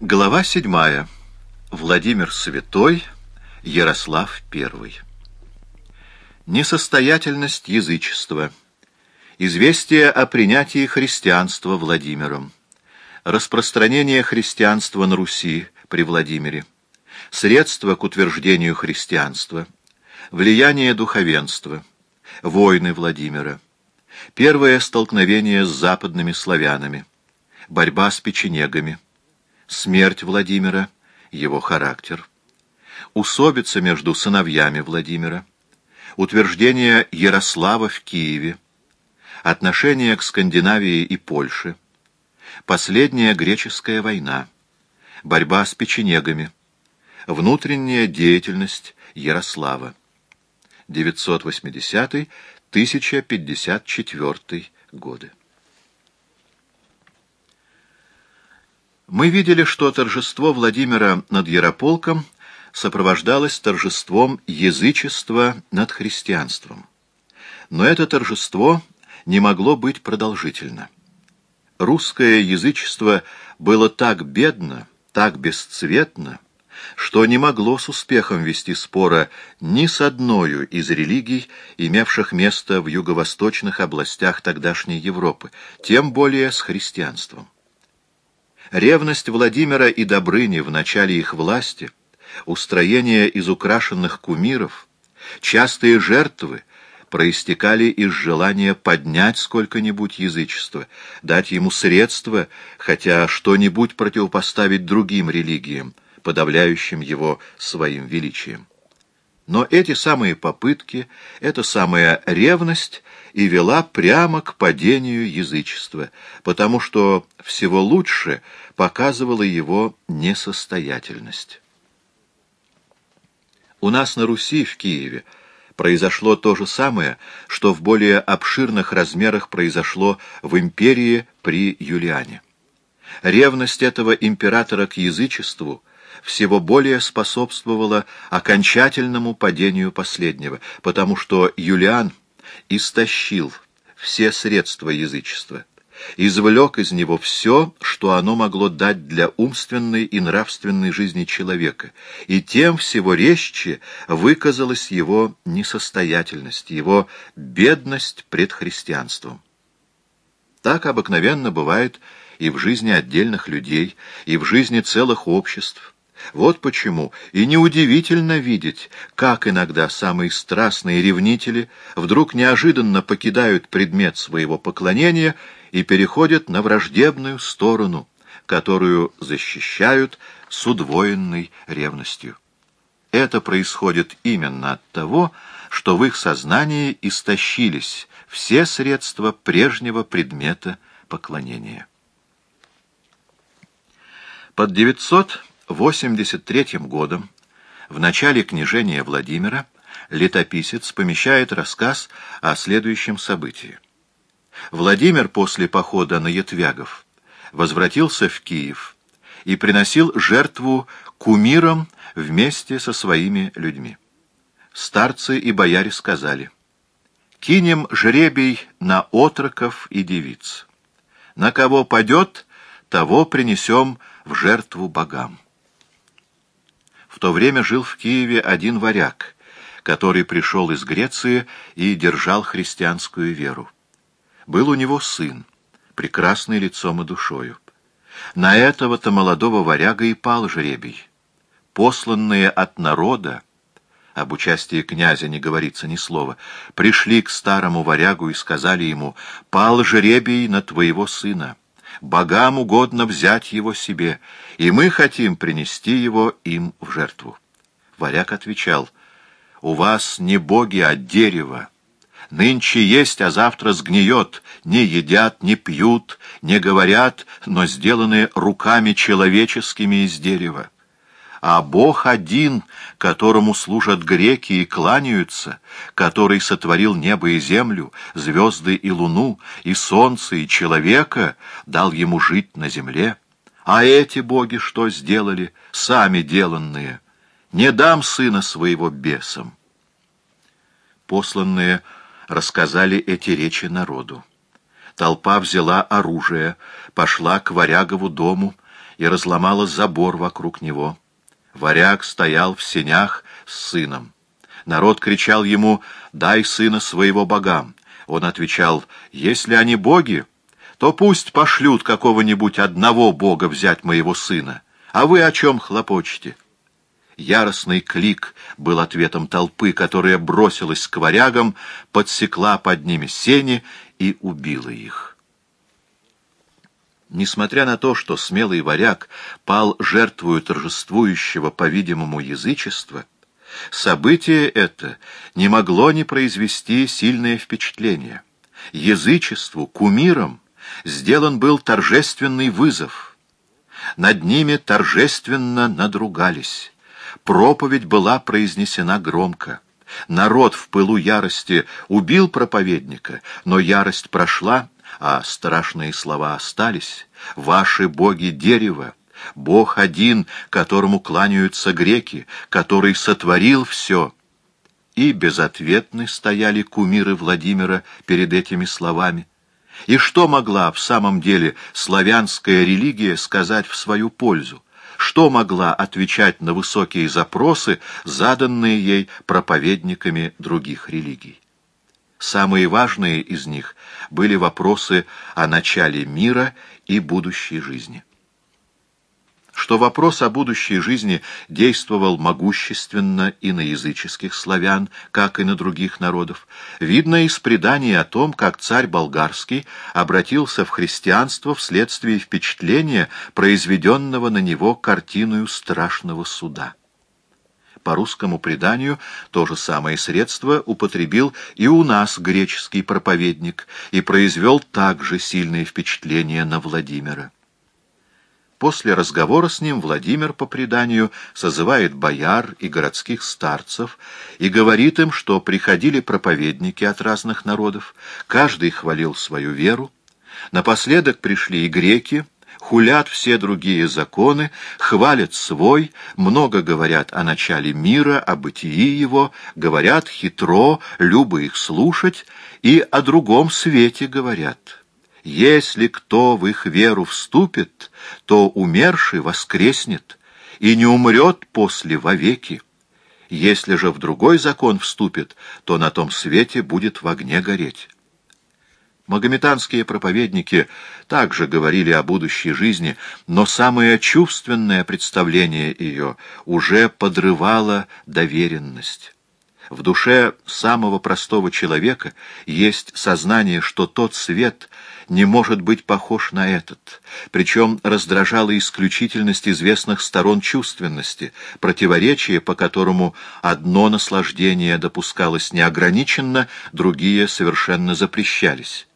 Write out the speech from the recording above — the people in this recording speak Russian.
Глава седьмая. Владимир Святой, Ярослав I. Несостоятельность язычества. Известие о принятии христианства Владимиром. Распространение христианства на Руси при Владимире. Средства к утверждению христианства. Влияние духовенства. Войны Владимира. Первое столкновение с западными славянами. Борьба с печенегами смерть Владимира, его характер, усобица между сыновьями Владимира, утверждение Ярослава в Киеве, отношение к Скандинавии и Польше, последняя греческая война, борьба с печенегами, внутренняя деятельность Ярослава, 980-1054 годы. Мы видели, что торжество Владимира над Ярополком сопровождалось торжеством язычества над христианством. Но это торжество не могло быть продолжительно. Русское язычество было так бедно, так бесцветно, что не могло с успехом вести спора ни с одной из религий, имевших место в юго-восточных областях тогдашней Европы, тем более с христианством. Ревность Владимира и Добрыни в начале их власти, устроение из украшенных кумиров, частые жертвы проистекали из желания поднять сколько-нибудь язычество, дать ему средства, хотя что-нибудь противопоставить другим религиям, подавляющим его своим величием. Но эти самые попытки, эта самая ревность и вела прямо к падению язычества, потому что всего лучше показывала его несостоятельность. У нас на Руси, в Киеве, произошло то же самое, что в более обширных размерах произошло в империи при Юлиане. Ревность этого императора к язычеству всего более способствовала окончательному падению последнего, потому что Юлиан – истощил все средства язычества, извлек из него все, что оно могло дать для умственной и нравственной жизни человека, и тем всего резче выказалась его несостоятельность, его бедность пред христианством. Так обыкновенно бывает и в жизни отдельных людей, и в жизни целых обществ, вот почему и неудивительно видеть, как иногда самые страстные ревнители вдруг неожиданно покидают предмет своего поклонения и переходят на враждебную сторону, которую защищают с удвоенной ревностью. Это происходит именно от того, что в их сознании истощились все средства прежнего предмета поклонения. Под 900 83 годом, в начале княжения Владимира, летописец помещает рассказ о следующем событии. Владимир после похода на Ятвягов возвратился в Киев и приносил жертву кумирам вместе со своими людьми. Старцы и бояре сказали, «Кинем жребий на отроков и девиц. На кого падет, того принесем в жертву богам». В то время жил в Киеве один варяг, который пришел из Греции и держал христианскую веру. Был у него сын, прекрасный лицом и душою. На этого-то молодого варяга и пал жребий. Посланные от народа, об участии князя не говорится ни слова, пришли к старому варягу и сказали ему, «Пал жребий на твоего сына» богам угодно взять его себе, и мы хотим принести его им в жертву. Варяг отвечал, «У вас не боги, а дерево. Нынче есть, а завтра сгниет. Не едят, не пьют, не говорят, но сделаны руками человеческими из дерева а Бог один, которому служат греки и кланяются, который сотворил небо и землю, звезды и луну, и солнце, и человека, дал ему жить на земле. А эти боги что сделали, сами деланные? Не дам сына своего бесам. Посланные рассказали эти речи народу. толпа взяла оружие, пошла к Варягову дому и разломала забор вокруг него. Варяг стоял в сенях с сыном. Народ кричал ему «Дай сына своего богам». Он отвечал «Если они боги, то пусть пошлют какого-нибудь одного бога взять моего сына. А вы о чем хлопочете?» Яростный клик был ответом толпы, которая бросилась к варягам, подсекла под ними сени и убила их. Несмотря на то, что смелый варяг пал жертвою торжествующего, по-видимому, язычества, событие это не могло не произвести сильное впечатление. Язычеству, кумирам, сделан был торжественный вызов. Над ними торжественно надругались. Проповедь была произнесена громко. Народ в пылу ярости убил проповедника, но ярость прошла, а страшные слова остались. «Ваши боги — дерево, Бог один, которому кланяются греки, который сотворил все». И безответны стояли кумиры Владимира перед этими словами. И что могла в самом деле славянская религия сказать в свою пользу? Что могла отвечать на высокие запросы, заданные ей проповедниками других религий? Самые важные из них были вопросы о начале мира и будущей жизни что вопрос о будущей жизни действовал могущественно и на языческих славян, как и на других народов, видно из преданий о том, как царь болгарский обратился в христианство вследствие впечатления, произведенного на него картиною страшного суда. По русскому преданию то же самое средство употребил и у нас греческий проповедник и произвел также сильное впечатление на Владимира. После разговора с ним Владимир, по преданию, созывает бояр и городских старцев и говорит им, что приходили проповедники от разных народов, каждый хвалил свою веру. Напоследок пришли и греки, хулят все другие законы, хвалят свой, много говорят о начале мира, о бытии его, говорят хитро, любо их слушать, и о другом свете говорят». Если кто в их веру вступит, то умерший воскреснет и не умрет после вовеки. Если же в другой закон вступит, то на том свете будет в огне гореть. Магометанские проповедники также говорили о будущей жизни, но самое чувственное представление ее уже подрывало доверенность. В душе самого простого человека есть сознание, что тот свет — не может быть похож на этот, причем раздражала исключительность известных сторон чувственности, противоречие, по которому одно наслаждение допускалось неограниченно, другие совершенно запрещались.